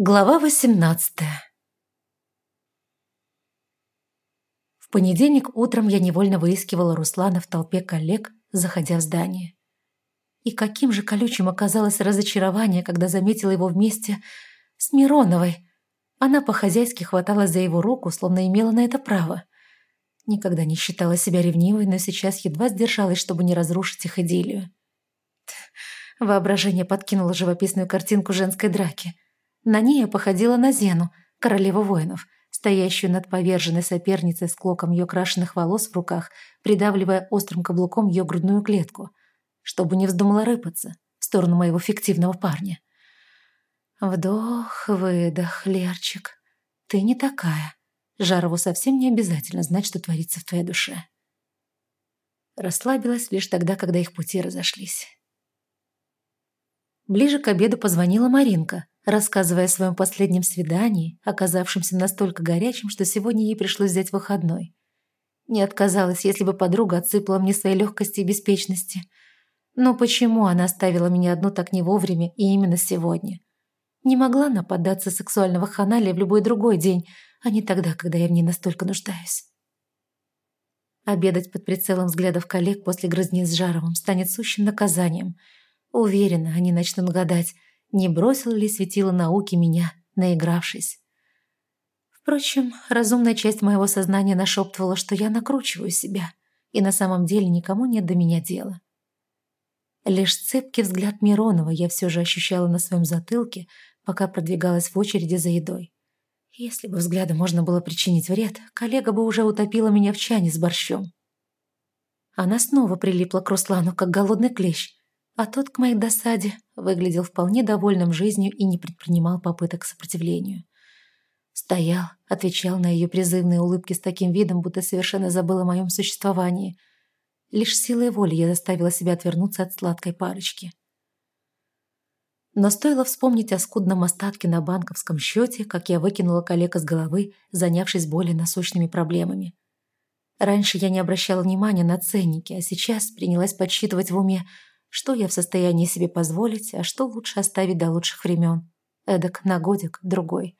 Глава 18 В понедельник утром я невольно выискивала Руслана в толпе коллег, заходя в здание. И каким же колючим оказалось разочарование, когда заметила его вместе с Мироновой. Она по-хозяйски хваталась за его руку, словно имела на это право. Никогда не считала себя ревнивой, но сейчас едва сдержалась, чтобы не разрушить их идиллию. Воображение подкинуло живописную картинку женской драки – на ней я походила на Зену, королеву воинов, стоящую над поверженной соперницей с клоком ее крашеных волос в руках, придавливая острым каблуком ее грудную клетку, чтобы не вздумала рыпаться в сторону моего фиктивного парня. Вдох, выдох, Лерчик. Ты не такая. Жарову совсем не обязательно знать, что творится в твоей душе. Расслабилась лишь тогда, когда их пути разошлись. Ближе к обеду позвонила Маринка, рассказывая о своем последнем свидании, оказавшемся настолько горячим, что сегодня ей пришлось взять выходной. Не отказалась, если бы подруга отсыпала мне своей легкости и беспечности. Но почему она оставила меня одну так не вовремя и именно сегодня? Не могла нападаться сексуального ханалия в любой другой день, а не тогда, когда я в ней настолько нуждаюсь. Обедать под прицелом взглядов коллег после грызни с Жаровым станет сущим наказанием. Уверена, они начнут гадать, не бросил ли светило науки меня, наигравшись. Впрочем, разумная часть моего сознания нашептывала, что я накручиваю себя, и на самом деле никому нет до меня дела. Лишь цепкий взгляд Миронова я все же ощущала на своем затылке, пока продвигалась в очереди за едой. Если бы взглядом можно было причинить вред, коллега бы уже утопила меня в чане с борщом. Она снова прилипла к Руслану, как голодный клещ, а тот, к моей досаде, выглядел вполне довольным жизнью и не предпринимал попыток к сопротивлению. Стоял, отвечал на ее призывные улыбки с таким видом, будто совершенно забыл о моем существовании. Лишь силой воли я заставила себя отвернуться от сладкой парочки. Но стоило вспомнить о скудном остатке на банковском счете, как я выкинула коллега с головы, занявшись более насущными проблемами. Раньше я не обращала внимания на ценники, а сейчас принялась подсчитывать в уме, что я в состоянии себе позволить, а что лучше оставить до лучших времен. Эдак на годик, другой.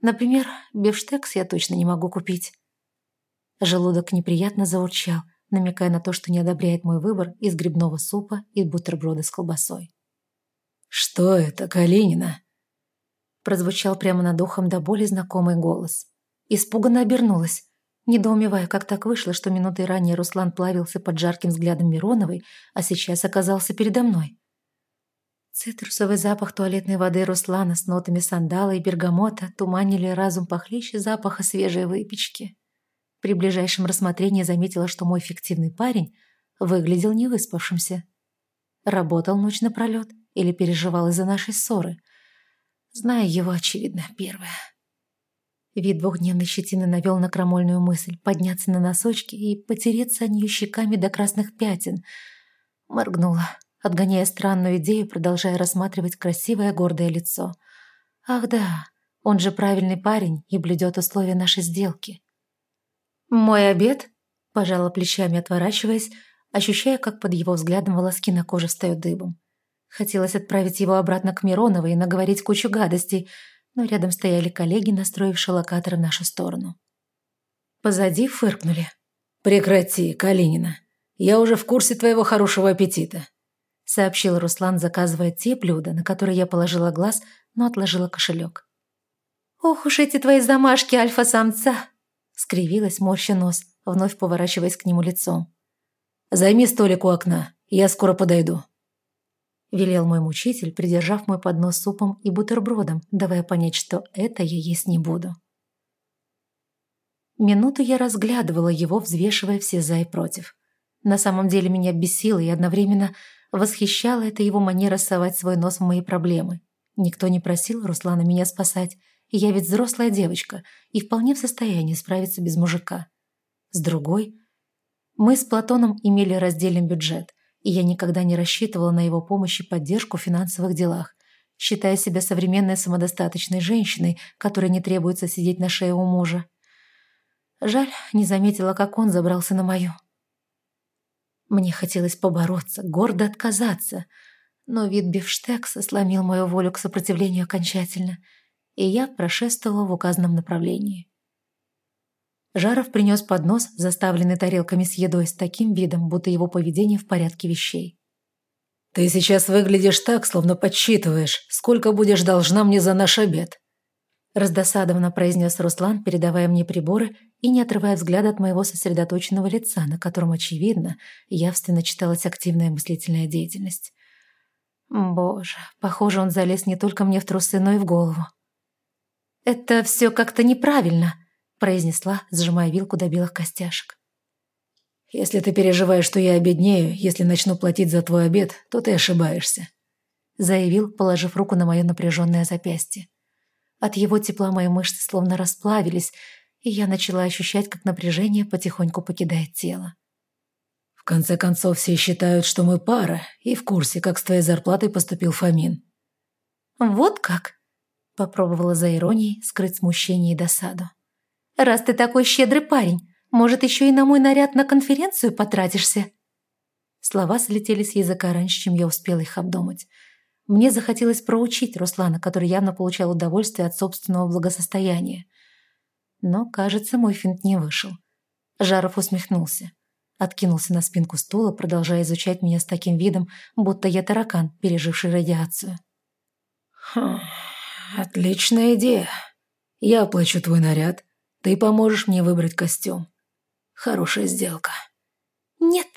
Например, бифштекс я точно не могу купить. Желудок неприятно заурчал, намекая на то, что не одобряет мой выбор из грибного супа и бутерброда с колбасой. «Что это, Калинина?» Прозвучал прямо над ухом до боли знакомый голос. Испуганно обернулась недоумевая, как так вышло, что минутой ранее Руслан плавился под жарким взглядом Мироновой, а сейчас оказался передо мной. Цитрусовый запах туалетной воды Руслана с нотами сандала и бергамота туманили разум похлеще запаха свежей выпечки. При ближайшем рассмотрении заметила, что мой фиктивный парень выглядел невыспавшимся. Работал ночь напролет или переживал из-за нашей ссоры. Зная его, очевидно, первое. Вид двухдневной щетины навел на крамольную мысль подняться на носочки и потереться о нее щеками до красных пятен. Моргнула, отгоняя странную идею, продолжая рассматривать красивое гордое лицо. «Ах да, он же правильный парень и блюдет условия нашей сделки». «Мой обед?» – пожала плечами, отворачиваясь, ощущая, как под его взглядом волоски на коже встают дыбом. Хотелось отправить его обратно к Мироновой и наговорить кучу гадостей – но рядом стояли коллеги, настроившие локатор в нашу сторону. Позади фыркнули. «Прекрати, Калинина. Я уже в курсе твоего хорошего аппетита», сообщил Руслан, заказывая те блюда, на которые я положила глаз, но отложила кошелек. «Ох уж эти твои замашки альфа-самца!» скривилась, морща нос, вновь поворачиваясь к нему лицом. «Займи столик у окна, я скоро подойду». Велел мой мучитель, придержав мой поднос супом и бутербродом, давая понять, что это я есть не буду. Минуту я разглядывала его, взвешивая все за и против. На самом деле меня бесило и одновременно восхищала эта его манера совать свой нос в мои проблемы. Никто не просил Руслана меня спасать, я ведь взрослая девочка и вполне в состоянии справиться без мужика. С другой, мы с Платоном имели раздельный бюджет – и я никогда не рассчитывала на его помощь и поддержку в финансовых делах, считая себя современной самодостаточной женщиной, которой не требуется сидеть на шее у мужа. Жаль, не заметила, как он забрался на мою. Мне хотелось побороться, гордо отказаться, но вид бифштекса сломил мою волю к сопротивлению окончательно, и я прошествовала в указанном направлении. Жаров принес поднос, заставленный тарелками с едой, с таким видом, будто его поведение в порядке вещей. «Ты сейчас выглядишь так, словно подсчитываешь, сколько будешь должна мне за наш обед», раздосадованно произнес Руслан, передавая мне приборы и не отрывая взгляда от моего сосредоточенного лица, на котором, очевидно, явственно читалась активная мыслительная деятельность. Боже, похоже, он залез не только мне в трусы, но и в голову. «Это все как-то неправильно», – произнесла, сжимая вилку до белых костяшек. «Если ты переживаешь, что я обеднею, если начну платить за твой обед, то ты ошибаешься», – заявил, положив руку на мое напряженное запястье. От его тепла мои мышцы словно расплавились, и я начала ощущать, как напряжение потихоньку покидает тело. «В конце концов, все считают, что мы пара, и в курсе, как с твоей зарплатой поступил Фомин». «Вот как?» – попробовала за иронией скрыть смущение и досаду. «Раз ты такой щедрый парень, может, еще и на мой наряд на конференцию потратишься?» Слова слетели с языка раньше, чем я успела их обдумать. Мне захотелось проучить Руслана, который явно получал удовольствие от собственного благосостояния. Но, кажется, мой финт не вышел. Жаров усмехнулся. Откинулся на спинку стула, продолжая изучать меня с таким видом, будто я таракан, переживший радиацию. «Хм, отличная идея. Я оплачу твой наряд. Ты поможешь мне выбрать костюм. Хорошая сделка». «Нет!»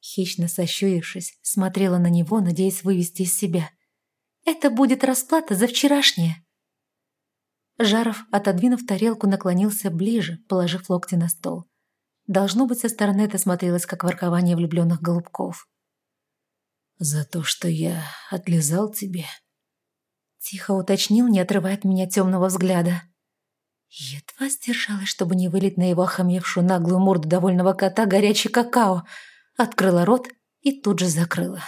Хищно сощурившись, смотрела на него, надеясь вывести из себя. «Это будет расплата за вчерашнее!» Жаров, отодвинув тарелку, наклонился ближе, положив локти на стол. Должно быть, со стороны это смотрелось, как воркование влюбленных голубков. «За то, что я отлизал тебе?» Тихо уточнил, не отрывая от меня темного взгляда. Едва сдержалась, чтобы не вылить на его охамевшую наглую морду довольного кота горячий какао. Открыла рот и тут же закрыла.